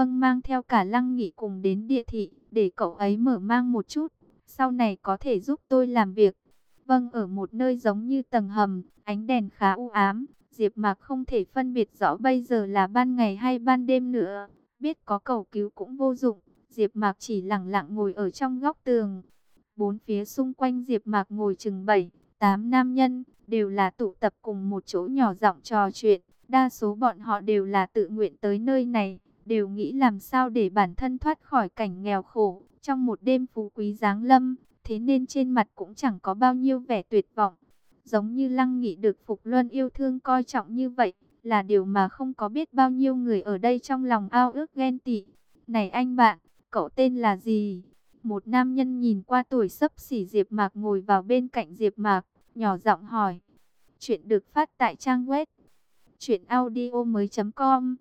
Vâng mang theo cả lăng nghị cùng đến địa thị, để cậu ấy mở mang một chút, sau này có thể giúp tôi làm việc. Vâng ở một nơi giống như tầng hầm, ánh đèn khá u ám, Diệp Mạc không thể phân biệt rõ bây giờ là ban ngày hay ban đêm nữa. Biết có cầu cứu cũng vô dụng, Diệp Mạc chỉ lặng lặng ngồi ở trong góc tường. Bốn phía xung quanh Diệp Mạc ngồi chừng 7, 8 nam nhân, đều là tụ tập cùng một chỗ nhỏ giọng trò chuyện. Đa số bọn họ đều là tự nguyện tới nơi này, đều nghĩ làm sao để bản thân thoát khỏi cảnh nghèo khổ trong một đêm phú quý giáng lâm, thế nên trên mặt cũng chẳng có bao nhiêu vẻ tuyệt vọng. Giống như Lăng Nghị được Phục Luân yêu thương coi trọng như vậy, là điều mà không có biết bao nhiêu người ở đây trong lòng ao ước ghen tị. Này anh bạn, cậu tên là gì? Một nam nhân nhìn qua tuổi sấp xỉ Diệp Mạc ngồi vào bên cạnh Diệp Mạc, nhỏ giọng hỏi. Chuyện được phát tại trang web truyệnaudiomoi.com.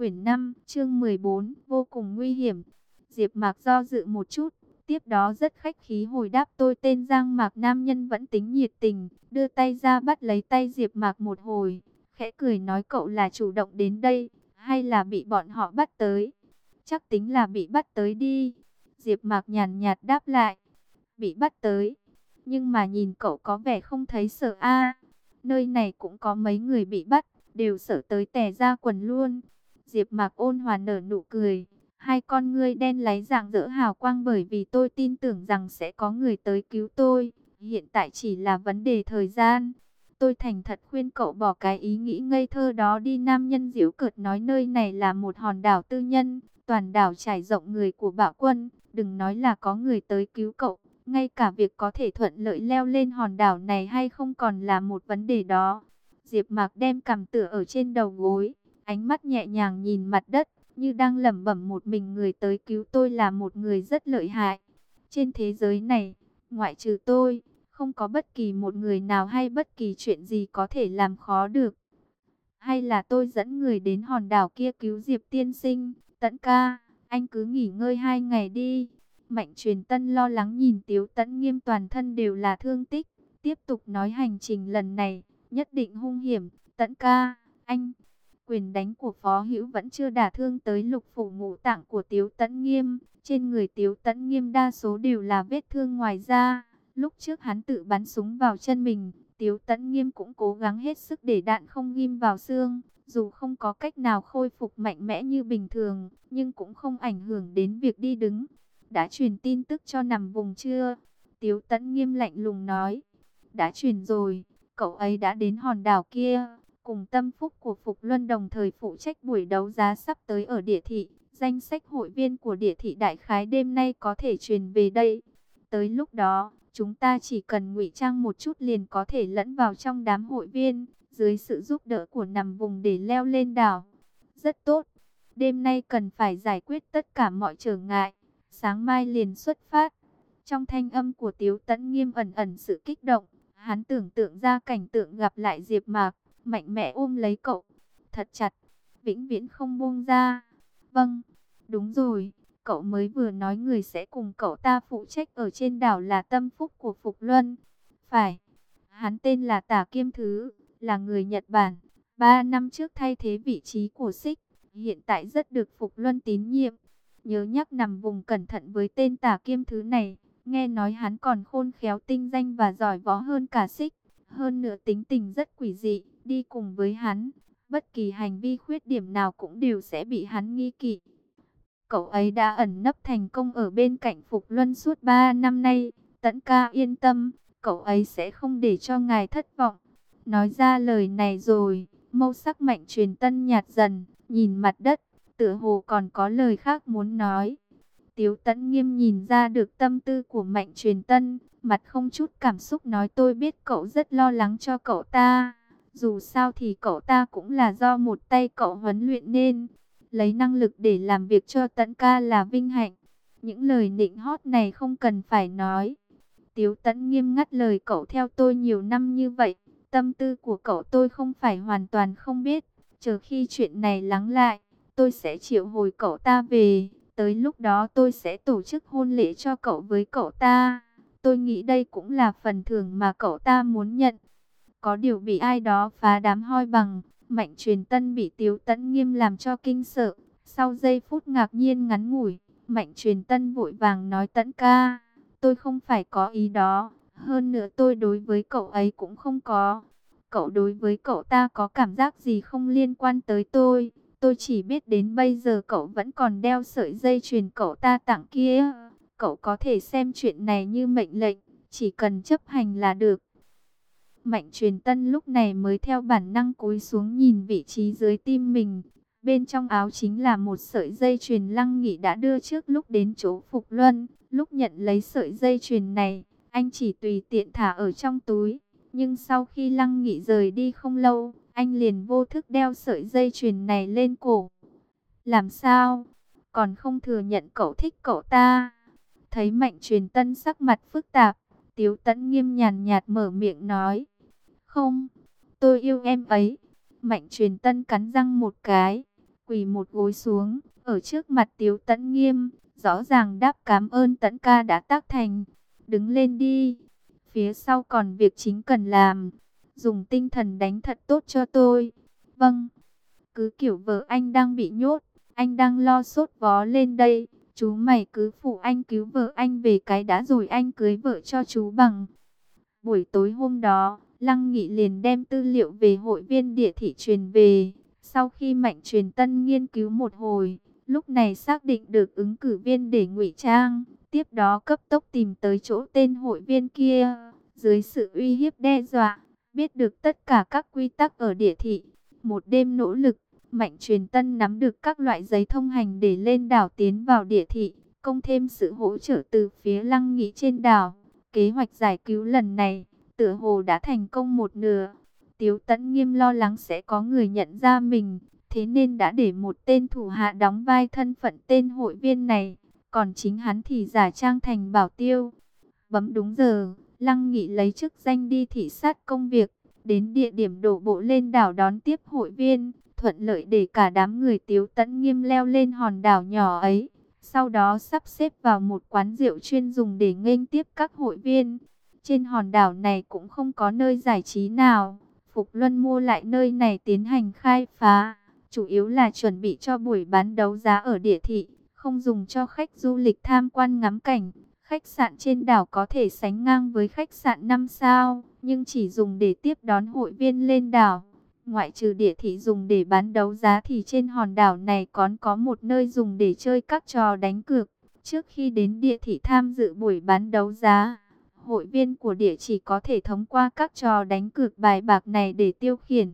Quyển 5, chương 14, vô cùng nguy hiểm. Diệp Mạc do dự một chút, tiếp đó rất khách khí hồi đáp tôi tên Giang Mạc nam nhân vẫn tính nhiệt tình, đưa tay ra bắt lấy tay Diệp Mạc một hồi, khẽ cười nói cậu là chủ động đến đây, hay là bị bọn họ bắt tới? Chắc tính là bị bắt tới đi. Diệp Mạc nhàn nhạt đáp lại, bị bắt tới. Nhưng mà nhìn cậu có vẻ không thấy sợ a. Nơi này cũng có mấy người bị bắt, đều sợ tới tè ra quần luôn. Diệp Mạc ôn hòa nở nụ cười, hai con ngươi đen láy dạng dỡ hào quang bởi vì tôi tin tưởng rằng sẽ có người tới cứu tôi. Hiện tại chỉ là vấn đề thời gian. Tôi thành thật khuyên cậu bỏ cái ý nghĩ ngây thơ đó đi nam nhân diễu cợt nói nơi này là một hòn đảo tư nhân, toàn đảo trải rộng người của bạo quân, đừng nói là có người tới cứu cậu, ngay cả việc có thể thuận lợi leo lên hòn đảo này hay không còn là một vấn đề đó. Diệp Mạc đem cằm tựa ở trên đầu gối, ánh mắt nhẹ nhàng nhìn mặt đất, như đang lẩm bẩm một mình người tới cứu tôi là một người rất lợi hại. Trên thế giới này, ngoại trừ tôi, không có bất kỳ một người nào hay bất kỳ chuyện gì có thể làm khó được. Hay là tôi dẫn người đến hòn đảo kia cứu Diệp tiên sinh, tận ca, anh cứ nghỉ ngơi hai ngày đi. Mạnh truyền tân lo lắng nhìn Tiếu tẫn nghiêm toàn thân đều là thương tích, tiếp tục nói hành trình lần này, nhất định hung hiểm, tận ca, anh quyền đánh của Phó Hữu vẫn chưa đả thương tới lục phủ ngũ tạng của Tiếu Tấn Nghiêm. Trên người Tiếu Tấn Nghiêm đa số đều là vết thương ngoài da. Lúc trước hắn tự bắn súng vào chân mình, Tiếu Tấn Nghiêm cũng cố gắng hết sức để đạn không ghim vào xương. Dù không có cách nào khôi phục mạnh mẽ như bình thường, nhưng cũng không ảnh hưởng đến việc đi đứng. Đã truyền tin tức cho nằm vùng chưa? Tiếu Tấn Nghiêm lạnh lùng nói. Đã truyền rồi, cậu ấy đã đến hòn đảo kia cùng tâm phúc của Phục Luân đồng thời phụ trách buổi đấu giá sắp tới ở địa thị. Danh sách hội viên của địa thị đại khái đêm nay có thể truyền về đây. Tới lúc đó, chúng ta chỉ cần ngụy trang một chút liền có thể lẫn vào trong đám hội viên, dưới sự giúp đỡ của nằm vùng để leo lên đảo. Rất tốt. Đêm nay cần phải giải quyết tất cả mọi trở ngại. Sáng mai liền xuất phát. Trong thanh âm của Tiếu Tấn Nghiêm ẩn ẩn sự kích động, hắn tưởng tượng ra cảnh tượng gặp lại Diệp Mạc, mạnh mẽ ôm lấy cậu, thật chặt, vĩnh viễn không buông ra. Vâng, đúng rồi, cậu mới vừa nói người sẽ cùng cậu ta phụ trách ở trên đảo là tâm phúc của Phục Luân. Phải, hắn tên là Tả Kiêm Thứ, là người Nhật Bản, ba năm trước thay thế vị trí của Xích, hiện tại rất được Phục Luân tín nhiệm. Nhớ nhắc nằm vùng cẩn thận với tên Tả Kiêm Thứ này, nghe nói hắn còn khôn khéo tinh danh và giỏi võ hơn cả Xích. Hơn nữa tính tình rất quỷ dị, đi cùng với hắn, bất kỳ hành vi khuyết điểm nào cũng đều sẽ bị hắn nghi kỵ. Cậu ấy đã ẩn nấp thành công ở bên cạnh Phục Luân suốt 3 năm nay, tẫn ca yên tâm, cậu ấy sẽ không để cho ngài thất vọng. Nói ra lời này rồi, mâu sắc mạnh truyền tân nhạt dần, nhìn mặt đất, tựa hồ còn có lời khác muốn nói. Tiếu tẫn nghiêm nhìn ra được tâm tư của mạnh truyền tân, mặt không chút cảm xúc nói tôi biết cậu rất lo lắng cho cậu ta. Dù sao thì cậu ta cũng là do một tay cậu huấn luyện nên. Lấy năng lực để làm việc cho tận ca là vinh hạnh. Những lời nịnh hót này không cần phải nói. Tiếu tẫn nghiêm ngắt lời cậu theo tôi nhiều năm như vậy. Tâm tư của cậu tôi không phải hoàn toàn không biết. Chờ khi chuyện này lắng lại, tôi sẽ triệu hồi cậu ta về. Tới lúc đó tôi sẽ tổ chức hôn lễ cho cậu với cậu ta. Tôi nghĩ đây cũng là phần thưởng mà cậu ta muốn nhận. Có điều bị ai đó phá đám hoi bằng, mạnh truyền tân bị tiếu tẫn nghiêm làm cho kinh sợ. Sau giây phút ngạc nhiên ngắn ngủi, Mạnh truyền tân vội vàng nói tẫn ca, tôi không phải có ý đó, hơn nữa tôi đối với cậu ấy cũng không có. Cậu đối với cậu ta có cảm giác gì không liên quan tới tôi, tôi chỉ biết đến bây giờ cậu vẫn còn đeo sợi dây chuyền cậu ta tặng kia. Cậu có thể xem chuyện này như mệnh lệnh, chỉ cần chấp hành là được. Mạnh truyền tân lúc này mới theo bản năng cúi xuống nhìn vị trí dưới tim mình. Bên trong áo chính là một sợi dây chuyền lăng nghị đã đưa trước lúc đến chỗ Phục Luân. Lúc nhận lấy sợi dây chuyền này, anh chỉ tùy tiện thả ở trong túi. Nhưng sau khi lăng nghị rời đi không lâu, anh liền vô thức đeo sợi dây chuyền này lên cổ. Làm sao? Còn không thừa nhận cậu thích cậu ta. Thấy mạnh truyền tân sắc mặt phức tạp, Tiếu tẫn nghiêm nhàn nhạt mở miệng nói. Không, tôi yêu em ấy. Mạnh truyền tân cắn răng một cái, quỳ một gối xuống, ở trước mặt Tiếu tẫn nghiêm, rõ ràng đáp cảm ơn tẫn ca đã tác thành. Đứng lên đi, phía sau còn việc chính cần làm, dùng tinh thần đánh thật tốt cho tôi. Vâng, cứ kiểu vợ anh đang bị nhốt, anh đang lo sốt vó lên đây. Chú mày cứ phụ anh cứu vợ anh về cái đã rồi anh cưới vợ cho chú bằng. Buổi tối hôm đó, Lăng Nghị liền đem tư liệu về hội viên địa thị truyền về. Sau khi Mạnh truyền tân nghiên cứu một hồi, lúc này xác định được ứng cử viên để ngụy trang. Tiếp đó cấp tốc tìm tới chỗ tên hội viên kia. Dưới sự uy hiếp đe dọa, biết được tất cả các quy tắc ở địa thị. Một đêm nỗ lực, Mạnh truyền tân nắm được các loại giấy thông hành để lên đảo tiến vào địa thị, công thêm sự hỗ trợ từ phía lăng nghị trên đảo. Kế hoạch giải cứu lần này, tựa hồ đã thành công một nửa. Tiếu tẫn nghiêm lo lắng sẽ có người nhận ra mình, thế nên đã để một tên thủ hạ đóng vai thân phận tên hội viên này, còn chính hắn thì giả trang thành bảo tiêu. Bấm đúng giờ, Lăng Nghị lấy chức danh đi thị sát công việc, đến địa điểm đổ bộ lên đảo đón tiếp hội viên thuận lợi để cả đám người tiếu tẫn nghiêm leo lên hòn đảo nhỏ ấy. Sau đó sắp xếp vào một quán rượu chuyên dùng để nghênh tiếp các hội viên. Trên hòn đảo này cũng không có nơi giải trí nào. Phục Luân mua lại nơi này tiến hành khai phá. Chủ yếu là chuẩn bị cho buổi bán đấu giá ở địa thị, không dùng cho khách du lịch tham quan ngắm cảnh. Khách sạn trên đảo có thể sánh ngang với khách sạn 5 sao, nhưng chỉ dùng để tiếp đón hội viên lên đảo. Ngoại trừ địa thị dùng để bán đấu giá thì trên hòn đảo này còn có một nơi dùng để chơi các trò đánh cược. Trước khi đến địa thị tham dự buổi bán đấu giá, hội viên của địa chỉ có thể thông qua các trò đánh cược bài bạc này để tiêu khiển.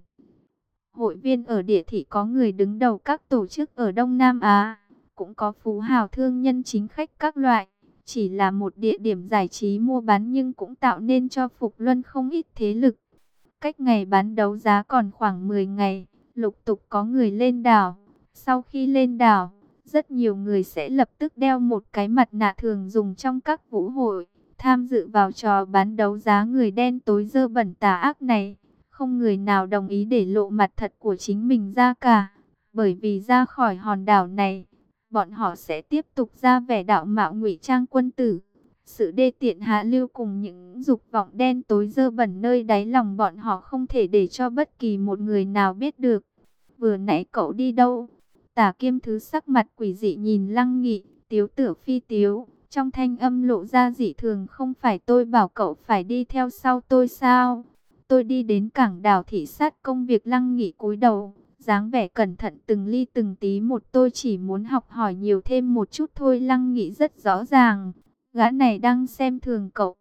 Hội viên ở địa thị có người đứng đầu các tổ chức ở Đông Nam Á, cũng có phú hào thương nhân chính khách các loại. Chỉ là một địa điểm giải trí mua bán nhưng cũng tạo nên cho Phục Luân không ít thế lực. Cách ngày bán đấu giá còn khoảng 10 ngày, lục tục có người lên đảo. Sau khi lên đảo, rất nhiều người sẽ lập tức đeo một cái mặt nạ thường dùng trong các vũ hội, tham dự vào trò bán đấu giá người đen tối dơ bẩn tà ác này. Không người nào đồng ý để lộ mặt thật của chính mình ra cả, bởi vì ra khỏi hòn đảo này, bọn họ sẽ tiếp tục ra vẻ đạo mạo ngụy trang quân tử. Sự đê tiện hạ lưu cùng những dục vọng đen tối dơ bẩn nơi đáy lòng bọn họ không thể để cho bất kỳ một người nào biết được. Vừa nãy cậu đi đâu? Tả kiêm thứ sắc mặt quỷ dị nhìn lăng nghị, tiếu tử phi tiếu. Trong thanh âm lộ ra dị thường không phải tôi bảo cậu phải đi theo sau tôi sao? Tôi đi đến cảng đảo thị sát công việc lăng nghị cúi đầu, dáng vẻ cẩn thận từng ly từng tí một tôi chỉ muốn học hỏi nhiều thêm một chút thôi lăng nghị rất rõ ràng, Gã này đang xem thường cậu.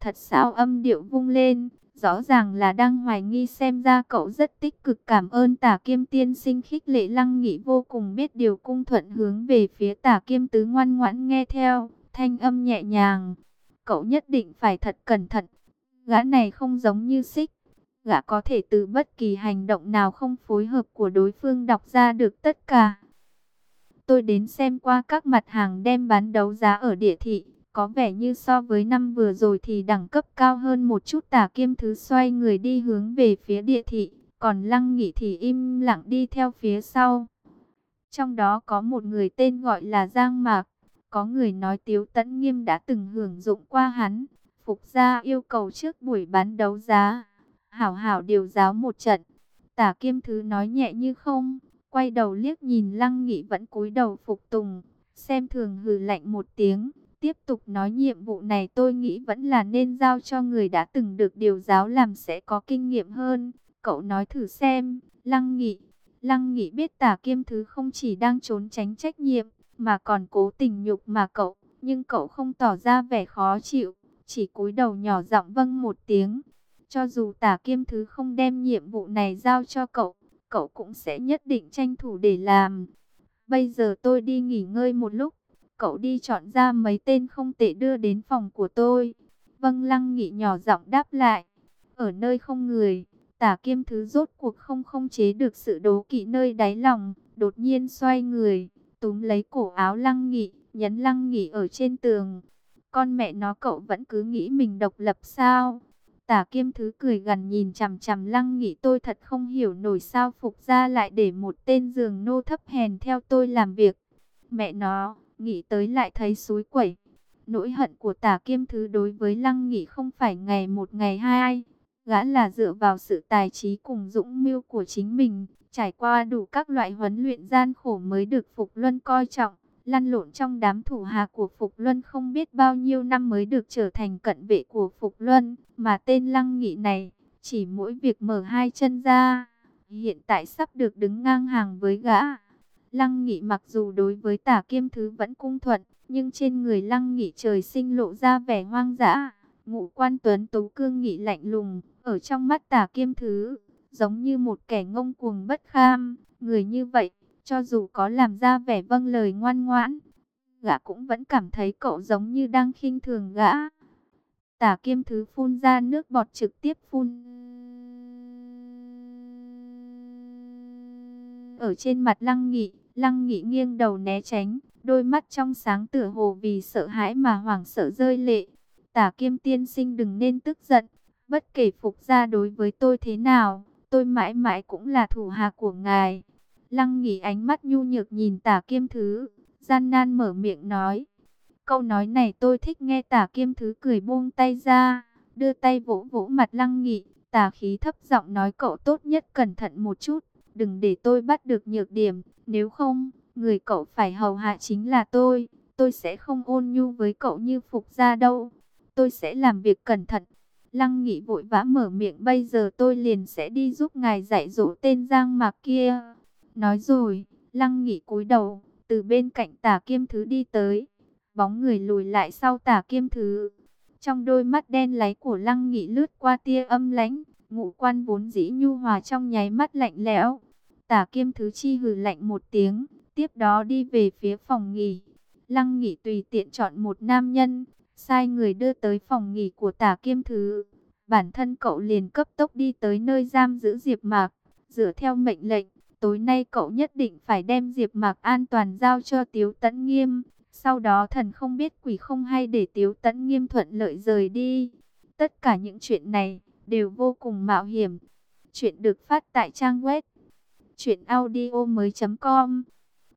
Thật sao âm điệu vung lên, rõ ràng là đang hoài nghi xem ra cậu rất tích cực cảm ơn tả kiêm tiên sinh khích lệ lăng nghị vô cùng biết điều cung thuận hướng về phía tả kiêm tứ ngoan ngoãn nghe theo, thanh âm nhẹ nhàng. Cậu nhất định phải thật cẩn thận, gã này không giống như xích. Gã có thể từ bất kỳ hành động nào không phối hợp của đối phương đọc ra được tất cả. Tôi đến xem qua các mặt hàng đem bán đấu giá ở địa thị có vẻ như so với năm vừa rồi thì đẳng cấp cao hơn một chút tả kiêm thứ xoay người đi hướng về phía địa thị, còn lăng nghị thì im lặng đi theo phía sau. Trong đó có một người tên gọi là Giang Mạc, có người nói Tiếu Tấn Nghiêm đã từng hưởng dụng qua hắn, phục gia yêu cầu trước buổi bán đấu giá, hảo hảo điều giáo một trận. Tả kiêm thứ nói nhẹ như không, quay đầu liếc nhìn Lăng Nghị vẫn cúi đầu phục tùng, xem thường hừ lạnh một tiếng, tiếp tục nói nhiệm vụ này tôi nghĩ vẫn là nên giao cho người đã từng được điều giáo làm sẽ có kinh nghiệm hơn. Cậu nói thử xem, Lăng Nghị. Lăng Nghị biết tả kiêm thứ không chỉ đang trốn tránh trách nhiệm, mà còn cố tình nhục mà cậu, nhưng cậu không tỏ ra vẻ khó chịu, chỉ cúi đầu nhỏ giọng vâng một tiếng. Cho dù tả kiêm thứ không đem nhiệm vụ này giao cho cậu, cậu cũng sẽ nhất định tranh thủ để làm. Bây giờ tôi đi nghỉ ngơi một lúc, cậu đi chọn ra mấy tên không tệ đưa đến phòng của tôi. Vâng Lăng Nghị nhỏ giọng đáp lại, ở nơi không người, tả kiêm thứ rốt cuộc không không chế được sự đố kỵ nơi đáy lòng, đột nhiên xoay người, túm lấy cổ áo Lăng Nghị, nhấn Lăng Nghị ở trên tường. Con mẹ nó cậu vẫn cứ nghĩ mình độc lập sao? Tả kiêm thứ cười gần nhìn chằm chằm lăng nghị tôi thật không hiểu nổi sao phục ra lại để một tên giường nô thấp hèn theo tôi làm việc. Mẹ nó, nghĩ tới lại thấy suối quẩy. Nỗi hận của tả kiêm thứ đối với lăng nghị không phải ngày một ngày hai. Gã là dựa vào sự tài trí cùng dũng mưu của chính mình, trải qua đủ các loại huấn luyện gian khổ mới được Phục Luân coi trọng lăn lộn trong đám thủ hạ của Phục Luân không biết bao nhiêu năm mới được trở thành cận vệ của Phục Luân, mà tên Lăng Nghị này, chỉ mỗi việc mở hai chân ra, hiện tại sắp được đứng ngang hàng với gã. Lăng Nghị mặc dù đối với tả kiêm thứ vẫn cung thuận, nhưng trên người Lăng Nghị trời sinh lộ ra vẻ hoang dã, ngũ quan tuấn tú cương nghị lạnh lùng, ở trong mắt tả kiêm thứ, giống như một kẻ ngông cuồng bất kham, người như vậy cho dù có làm ra vẻ vâng lời ngoan ngoãn, gã cũng vẫn cảm thấy cậu giống như đang khinh thường gã. Tả kiêm thứ phun ra nước bọt trực tiếp phun. Ở trên mặt lăng nghị, lăng nghị nghiêng đầu né tránh, đôi mắt trong sáng tựa hồ vì sợ hãi mà hoảng sợ rơi lệ. Tả kiêm tiên sinh đừng nên tức giận, bất kể phục ra đối với tôi thế nào, tôi mãi mãi cũng là thủ hạ của ngài. Lăng nghỉ ánh mắt nhu nhược nhìn tả kiêm thứ, gian nan mở miệng nói. Câu nói này tôi thích nghe tả kiêm thứ cười buông tay ra, đưa tay vỗ vỗ mặt lăng nghị, tả khí thấp giọng nói cậu tốt nhất cẩn thận một chút, đừng để tôi bắt được nhược điểm, nếu không, người cậu phải hầu hạ chính là tôi, tôi sẽ không ôn nhu với cậu như phục ra đâu, tôi sẽ làm việc cẩn thận. Lăng nghị vội vã mở miệng bây giờ tôi liền sẽ đi giúp ngài dạy dỗ tên Giang Mạc kia. Nói rồi, lăng nghị cúi đầu, từ bên cạnh tả kiêm thứ đi tới. Bóng người lùi lại sau tả kiêm thứ. Trong đôi mắt đen láy của lăng nghị lướt qua tia âm lãnh, ngũ quan vốn dĩ nhu hòa trong nháy mắt lạnh lẽo. Tả kiêm thứ chi hừ lạnh một tiếng, tiếp đó đi về phía phòng nghỉ. Lăng nghị tùy tiện chọn một nam nhân, sai người đưa tới phòng nghỉ của tả kiêm thứ. Bản thân cậu liền cấp tốc đi tới nơi giam giữ Diệp Mạc, dựa theo mệnh lệnh, tối nay cậu nhất định phải đem Diệp Mạc an toàn giao cho Tiếu Tấn Nghiêm. Sau đó thần không biết quỷ không hay để Tiếu Tấn Nghiêm thuận lợi rời đi. Tất cả những chuyện này đều vô cùng mạo hiểm. Chuyện được phát tại trang web truyệnaudiomoi.com.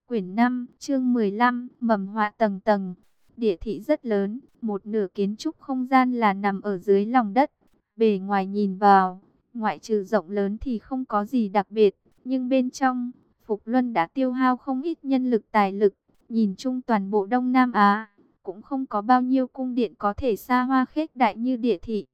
Quyển 5, chương 15, mầm họa tầng tầng. Địa thị rất lớn, một nửa kiến trúc không gian là nằm ở dưới lòng đất. Bề ngoài nhìn vào, ngoại trừ rộng lớn thì không có gì đặc biệt. Nhưng bên trong, Phục Luân đã tiêu hao không ít nhân lực tài lực, nhìn chung toàn bộ Đông Nam Á, cũng không có bao nhiêu cung điện có thể xa hoa khếch đại như địa thị.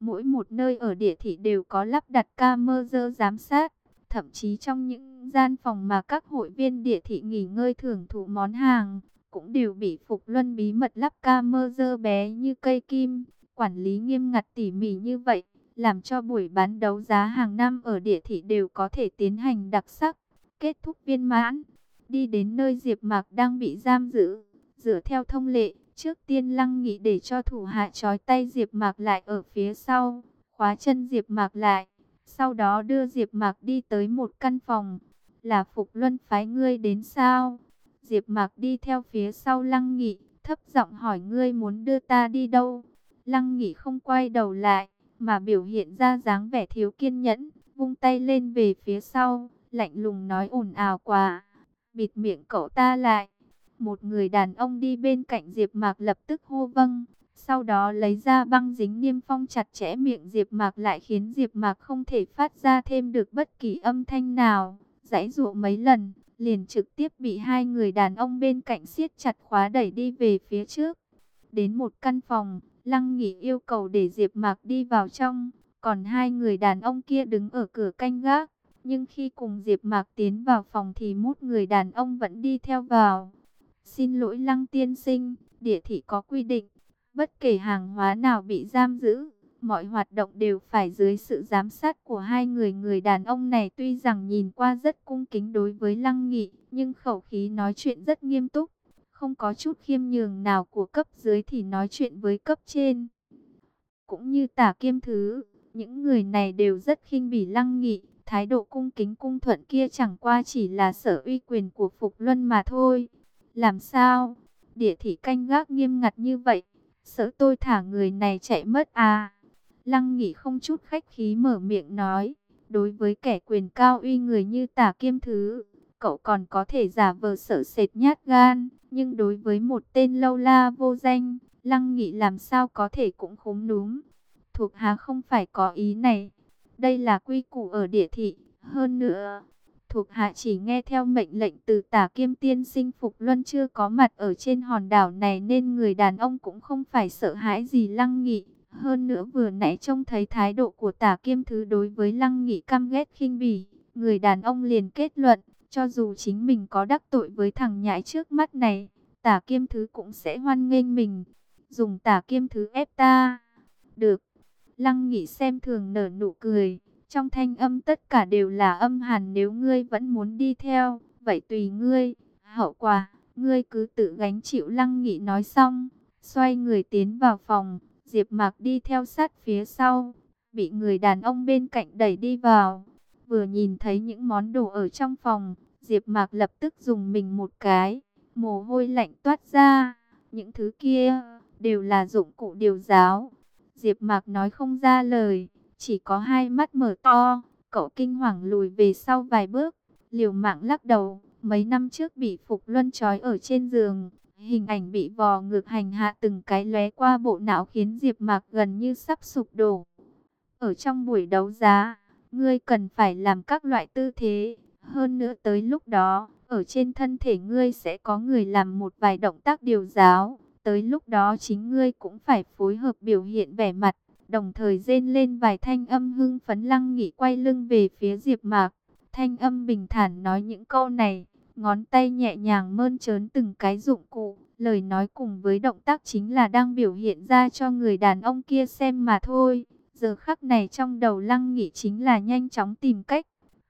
Mỗi một nơi ở địa thị đều có lắp đặt camera giám sát, thậm chí trong những gian phòng mà các hội viên địa thị nghỉ ngơi thưởng thụ món hàng, cũng đều bị Phục Luân bí mật lắp camera bé như cây kim, quản lý nghiêm ngặt tỉ mỉ như vậy làm cho buổi bán đấu giá hàng năm ở địa thị đều có thể tiến hành đặc sắc, kết thúc viên mãn. Đi đến nơi Diệp Mạc đang bị giam giữ, dựa theo thông lệ, trước tiên Lăng Nghị để cho thủ hạ trói tay Diệp Mạc lại ở phía sau, khóa chân Diệp Mạc lại, sau đó đưa Diệp Mạc đi tới một căn phòng, là Phục Luân phái ngươi đến sao? Diệp Mạc đi theo phía sau Lăng Nghị, thấp giọng hỏi ngươi muốn đưa ta đi đâu? Lăng Nghị không quay đầu lại, mà biểu hiện ra dáng vẻ thiếu kiên nhẫn, vung tay lên về phía sau, lạnh lùng nói ồn ào quá, bịt miệng cậu ta lại. Một người đàn ông đi bên cạnh Diệp Mạc lập tức hô vâng, sau đó lấy ra băng dính niêm phong chặt chẽ miệng Diệp Mạc lại khiến Diệp Mạc không thể phát ra thêm được bất kỳ âm thanh nào. Giãy dụa mấy lần, liền trực tiếp bị hai người đàn ông bên cạnh siết chặt khóa đẩy đi về phía trước. Đến một căn phòng, Lăng Nghị yêu cầu để Diệp Mạc đi vào trong, còn hai người đàn ông kia đứng ở cửa canh gác. Nhưng khi cùng Diệp Mạc tiến vào phòng thì một người đàn ông vẫn đi theo vào. Xin lỗi Lăng tiên sinh, địa thị có quy định, bất kể hàng hóa nào bị giam giữ, mọi hoạt động đều phải dưới sự giám sát của hai người. Người đàn ông này tuy rằng nhìn qua rất cung kính đối với Lăng Nghị, nhưng khẩu khí nói chuyện rất nghiêm túc, không có chút khiêm nhường nào của cấp dưới thì nói chuyện với cấp trên. Cũng như tả kiêm thứ, những người này đều rất khinh bỉ Lăng Nghị, thái độ cung kính cung thuận kia chẳng qua chỉ là sở uy quyền của Phục Luân mà thôi. Làm sao? Địa thị canh gác nghiêm ngặt như vậy, sợ tôi thả người này chạy mất à? Lăng Nghị không chút khách khí mở miệng nói, đối với kẻ quyền cao uy người như tả kiêm thứ, cậu còn có thể giả vờ sợ sệt nhát gan, nhưng đối với một tên lâu la vô danh, Lăng Nghị làm sao có thể cũng khúm núm. Thuộc hạ không phải có ý này, đây là quy củ ở địa thị, hơn nữa, thuộc hạ chỉ nghe theo mệnh lệnh từ tả kiêm tiên sinh Phục Luân chưa có mặt ở trên hòn đảo này nên người đàn ông cũng không phải sợ hãi gì Lăng Nghị. Hơn nữa vừa nãy trông thấy thái độ của tả kiêm thứ đối với Lăng Nghị căm ghét khinh bỉ, người đàn ông liền kết luận, cho dù chính mình có đắc tội với thằng nhãi trước mắt này, tả kiêm thứ cũng sẽ hoan nghênh mình, dùng tả kiêm thứ ép ta. Được, Lăng Nghị xem thường nở nụ cười, trong thanh âm tất cả đều là âm hàn nếu ngươi vẫn muốn đi theo, vậy tùy ngươi, hậu quả, ngươi cứ tự gánh chịu. Lăng Nghị nói xong, xoay người tiến vào phòng. Diệp Mạc đi theo sát phía sau, bị người đàn ông bên cạnh đẩy đi vào. Vừa nhìn thấy những món đồ ở trong phòng, Diệp Mạc lập tức dùng mình một cái, mồ hôi lạnh toát ra. Những thứ kia đều là dụng cụ điều giáo. Diệp Mạc nói không ra lời, chỉ có hai mắt mở to, cậu kinh hoàng lùi về sau vài bước, liều mạng lắc đầu, mấy năm trước bị Phục Luân trói ở trên giường, Hình ảnh bị vò ngược hành hạ từng cái lóe qua bộ não khiến Diệp Mạc gần như sắp sụp đổ. Ở trong buổi đấu giá, ngươi cần phải làm các loại tư thế, hơn nữa tới lúc đó, ở trên thân thể ngươi sẽ có người làm một vài động tác điều giáo, tới lúc đó chính ngươi cũng phải phối hợp biểu hiện vẻ mặt, đồng thời rên lên vài thanh âm hưng phấn lăng nghỉ quay lưng về phía Diệp Mạc. Thanh âm bình thản nói những câu này, ngón tay nhẹ nhàng mơn trớn từng cái dụng cụ, lời nói cùng với động tác chính là đang biểu hiện ra cho người đàn ông kia xem mà thôi. Giờ khắc này trong đầu lăng nghĩ chính là nhanh chóng tìm cách,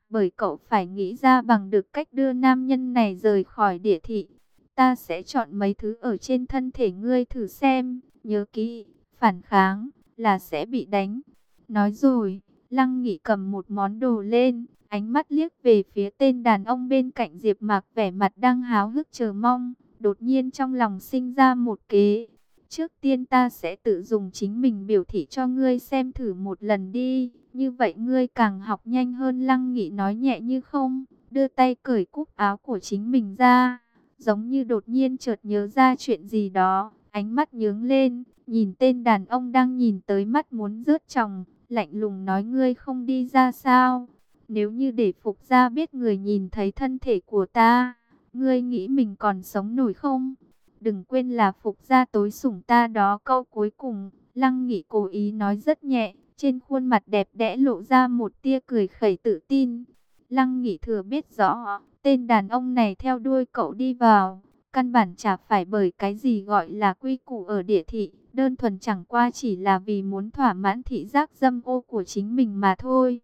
bởi cậu phải nghĩ ra bằng được cách đưa nam nhân này rời khỏi địa thị. Ta sẽ chọn mấy thứ ở trên thân thể ngươi thử xem, nhớ kỹ, phản kháng là sẽ bị đánh. Nói rồi, lăng nghĩ cầm một món đồ lên, Ánh mắt liếc về phía tên đàn ông bên cạnh Diệp Mạc vẻ mặt đang háo hức chờ mong, đột nhiên trong lòng sinh ra một kế. Trước tiên ta sẽ tự dùng chính mình biểu thị cho ngươi xem thử một lần đi, như vậy ngươi càng học nhanh hơn Lăng Nghị nói nhẹ như không, đưa tay cởi cúc áo của chính mình ra, giống như đột nhiên chợt nhớ ra chuyện gì đó, ánh mắt nhướng lên, nhìn tên đàn ông đang nhìn tới mắt muốn rớt tròng, lạnh lùng nói ngươi không đi ra sao? Nếu như để Phục gia biết người nhìn thấy thân thể của ta, ngươi nghĩ mình còn sống nổi không? Đừng quên là Phục gia tối sủng ta đó câu cuối cùng, Lăng Nghị cố ý nói rất nhẹ, trên khuôn mặt đẹp đẽ lộ ra một tia cười khẩy tự tin. Lăng Nghị thừa biết rõ, tên đàn ông này theo đuôi cậu đi vào, căn bản chả phải bởi cái gì gọi là quy củ ở địa thị, đơn thuần chẳng qua chỉ là vì muốn thỏa mãn thị giác dâm ô của chính mình mà thôi.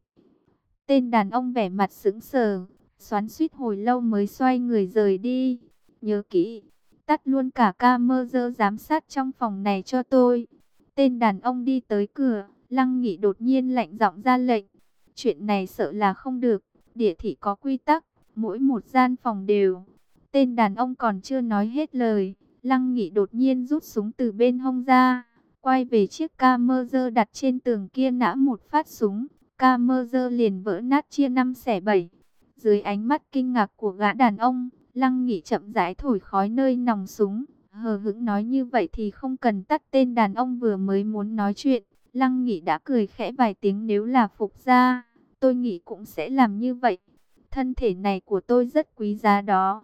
Tên đàn ông vẻ mặt sững sờ, xoắn suýt hồi lâu mới xoay người rời đi. Nhớ kỹ, tắt luôn cả camera giám sát trong phòng này cho tôi. Tên đàn ông đi tới cửa, Lăng Nghị đột nhiên lạnh giọng ra lệnh. Chuyện này sợ là không được, địa thị có quy tắc, mỗi một gian phòng đều. Tên đàn ông còn chưa nói hết lời, Lăng Nghị đột nhiên rút súng từ bên hông ra, quay về chiếc camera đặt trên tường kia nã một phát súng, Ca mơ dơ liền vỡ nát chia năm xẻ bảy. Dưới ánh mắt kinh ngạc của gã đàn ông, Lăng Nghị chậm rãi thổi khói nơi nòng súng. Hờ hững nói như vậy thì không cần tắt tên đàn ông vừa mới muốn nói chuyện. Lăng Nghị đã cười khẽ vài tiếng nếu là phục gia, tôi nghĩ cũng sẽ làm như vậy. thân thể này của tôi rất quý giá đó.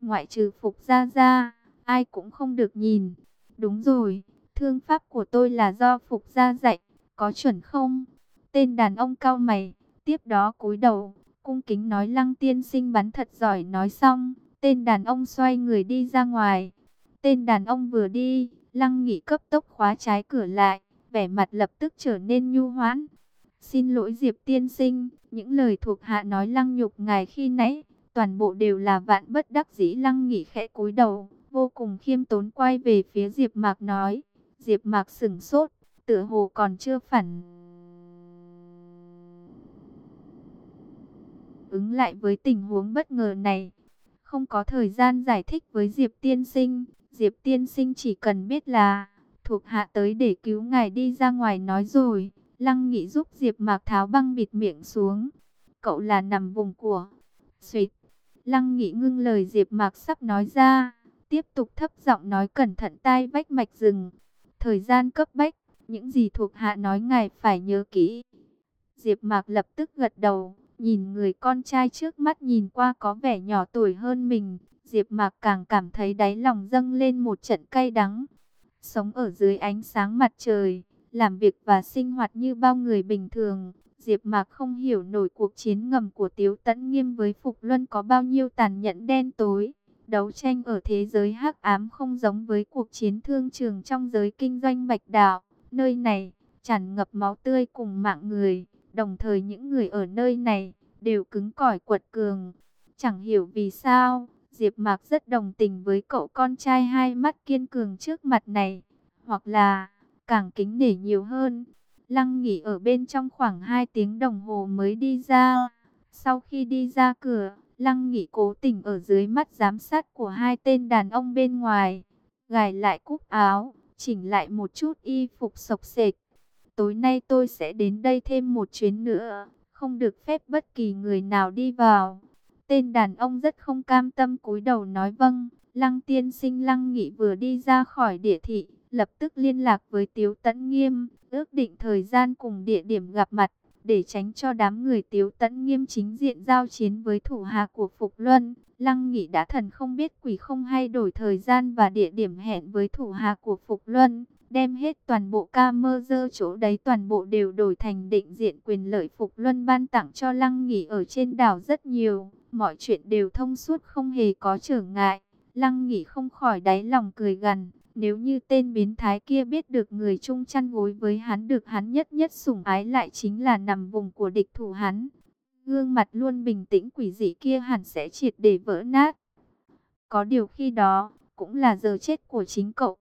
Ngoại trừ Phục Gia Gia, ai cũng không được nhìn. Đúng rồi, thương pháp của tôi là do Phục Gia dạy, có chuẩn không? Tên đàn ông cao mày, tiếp đó cúi đầu, cung kính nói lăng tiên sinh bắn thật giỏi nói xong, tên đàn ông xoay người đi ra ngoài. Tên đàn ông vừa đi, lăng nghỉ cấp tốc khóa trái cửa lại, vẻ mặt lập tức trở nên nhu hoãn. Xin lỗi Diệp tiên sinh, những lời thuộc hạ nói lăng nhục ngài khi nãy, toàn bộ đều là vạn bất đắc dĩ lăng nghỉ khẽ cúi đầu, vô cùng khiêm tốn quay về phía Diệp Mạc nói. Diệp Mạc sững sốt, tựa hồ còn chưa phản ứng lại với tình huống bất ngờ này. Không có thời gian giải thích với Diệp Tiên Sinh, Diệp Tiên Sinh chỉ cần biết là thuộc hạ tới để cứu ngài đi ra ngoài nói rồi. Lăng Nghị giúp Diệp Mạc tháo băng bịt miệng xuống. Cậu là nằm vùng của. Xuyệt. Lăng Nghị ngưng lời Diệp Mạc sắp nói ra, tiếp tục thấp giọng nói cẩn thận tai vách mạch rừng. Thời gian cấp bách, những gì thuộc hạ nói ngài phải nhớ kỹ. Diệp Mạc lập tức gật đầu, nhìn người con trai trước mắt nhìn qua có vẻ nhỏ tuổi hơn mình, Diệp Mạc càng cảm thấy đáy lòng dâng lên một trận cay đắng. Sống ở dưới ánh sáng mặt trời, làm việc và sinh hoạt như bao người bình thường, Diệp Mạc không hiểu nổi cuộc chiến ngầm của Tiếu Tấn Nghiêm với Phục Luân có bao nhiêu tàn nhẫn đen tối. Đấu tranh ở thế giới hắc ám không giống với cuộc chiến thương trường trong giới kinh doanh bạch đạo. Nơi này tràn ngập máu tươi cùng mạng người, đồng thời những người ở nơi này đều cứng cỏi quật cường. Chẳng hiểu vì sao, Diệp Mạc rất đồng tình với cậu con trai hai mắt kiên cường trước mặt này, hoặc là càng kính nể nhiều hơn. Lăng nghỉ ở bên trong khoảng 2 tiếng đồng hồ mới đi ra. Sau khi đi ra cửa, Lăng nghỉ cố tình ở dưới mắt giám sát của hai tên đàn ông bên ngoài. Gài lại cúc áo, chỉnh lại một chút y phục sộc sệt. Tối nay tôi sẽ đến đây thêm một chuyến nữa, không được phép bất kỳ người nào đi vào. Tên đàn ông rất không cam tâm cúi đầu nói vâng. Lăng tiên sinh lăng nghị vừa đi ra khỏi địa thị, lập tức liên lạc với Tiếu Tấn Nghiêm, ước định thời gian cùng địa điểm gặp mặt, để tránh cho đám người Tiếu Tấn Nghiêm chính diện giao chiến với thủ hạ của Phục Luân. Lăng Nghị đã thần không biết quỷ không hay đổi thời gian và địa điểm hẹn với thủ hạ của Phục Luân, đem hết toàn bộ ca mơ dơ chỗ đấy toàn bộ đều đổi thành định diện quyền lợi Phục Luân ban tặng cho Lăng nghỉ ở trên đảo rất nhiều, mọi chuyện đều thông suốt không hề có trở ngại. Lăng nghỉ không khỏi đáy lòng cười gằn, nếu như tên biến thái kia biết được người chung chăn gối với hắn được hắn nhất nhất sủng ái lại chính là nằm vùng của địch thủ hắn. Gương mặt luôn bình tĩnh quỷ dị kia hẳn sẽ triệt để vỡ nát. Có điều khi đó, cũng là giờ chết của chính cậu.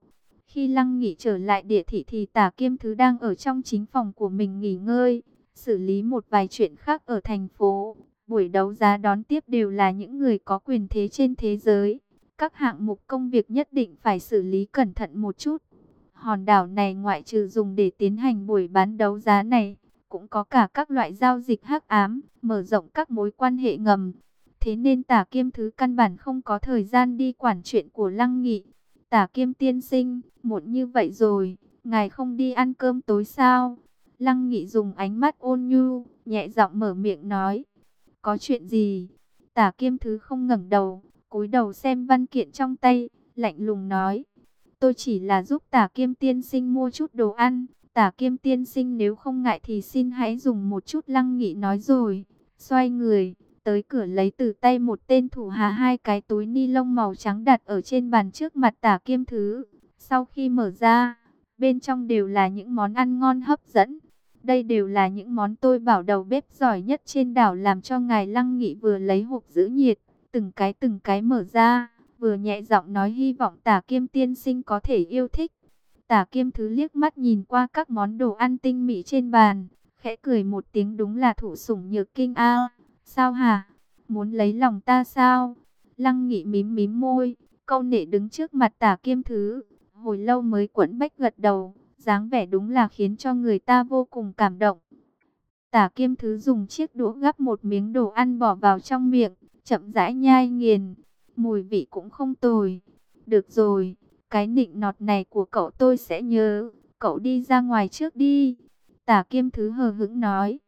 Khi Lăng Nghị trở lại địa thị thì tả kiêm thứ đang ở trong chính phòng của mình nghỉ ngơi, xử lý một vài chuyện khác ở thành phố. Buổi đấu giá đón tiếp đều là những người có quyền thế trên thế giới. Các hạng mục công việc nhất định phải xử lý cẩn thận một chút. Hòn đảo này ngoại trừ dùng để tiến hành buổi bán đấu giá này, cũng có cả các loại giao dịch hắc ám, mở rộng các mối quan hệ ngầm. Thế nên tả kiêm thứ căn bản không có thời gian đi quản chuyện của Lăng Nghị. Tả kiêm tiên sinh, muộn như vậy rồi, ngài không đi ăn cơm tối sao? Lăng Nghị dùng ánh mắt ôn nhu, nhẹ giọng mở miệng nói. Có chuyện gì? Tả kiêm thứ không ngẩng đầu, cúi đầu xem văn kiện trong tay, lạnh lùng nói. Tôi chỉ là giúp tả kiêm tiên sinh mua chút đồ ăn. Tả kiêm tiên sinh nếu không ngại thì xin hãy dùng một chút lăng nghị nói rồi. Xoay người, tới cửa lấy từ tay một tên thủ hạ hai cái túi ni lông màu trắng đặt ở trên bàn trước mặt tả kiêm thứ. Sau khi mở ra, bên trong đều là những món ăn ngon hấp dẫn. Đây đều là những món tôi bảo đầu bếp giỏi nhất trên đảo làm cho ngài lăng nghị vừa lấy hộp giữ nhiệt từng cái từng cái mở ra, vừa nhẹ giọng nói hy vọng tả kiêm tiên sinh có thể yêu thích. Tả kiêm thứ liếc mắt nhìn qua các món đồ ăn tinh mỹ trên bàn, khẽ cười một tiếng đúng là thủ sủng nhược kinh a. Sao hả? Muốn lấy lòng ta sao? Lăng nghị mím mím môi, câu nệ đứng trước mặt tả kiêm thứ, hồi lâu mới quẫn bách gật đầu, dáng vẻ đúng là khiến cho người ta vô cùng cảm động. Tả kiêm thứ dùng chiếc đũa gắp một miếng đồ ăn bỏ vào trong miệng, chậm rãi nhai nghiền, mùi vị cũng không tồi. Được rồi, cái nịnh nọt này của cậu tôi sẽ nhớ, cậu đi ra ngoài trước đi. Tả kiêm thứ hờ hững nói.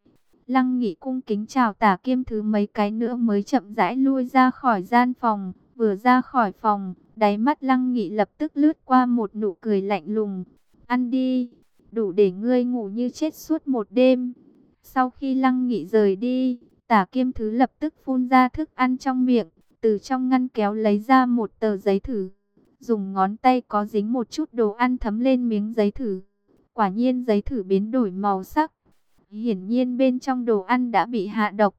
Lăng Nghị cung kính chào tả kiêm thứ mấy cái nữa mới chậm rãi lui ra khỏi gian phòng. Vừa ra khỏi phòng, đáy mắt Lăng Nghị lập tức lướt qua một nụ cười lạnh lùng. Ăn đi, đủ để ngươi ngủ như chết suốt một đêm. Sau khi Lăng Nghị rời đi, tả kiêm thứ lập tức phun ra thức ăn trong miệng, từ trong ngăn kéo lấy ra một tờ giấy thử. Dùng ngón tay có dính một chút đồ ăn thấm lên miếng giấy thử. Quả nhiên giấy thử biến đổi màu sắc. Hiển nhiên bên trong đồ ăn đã bị hạ độc.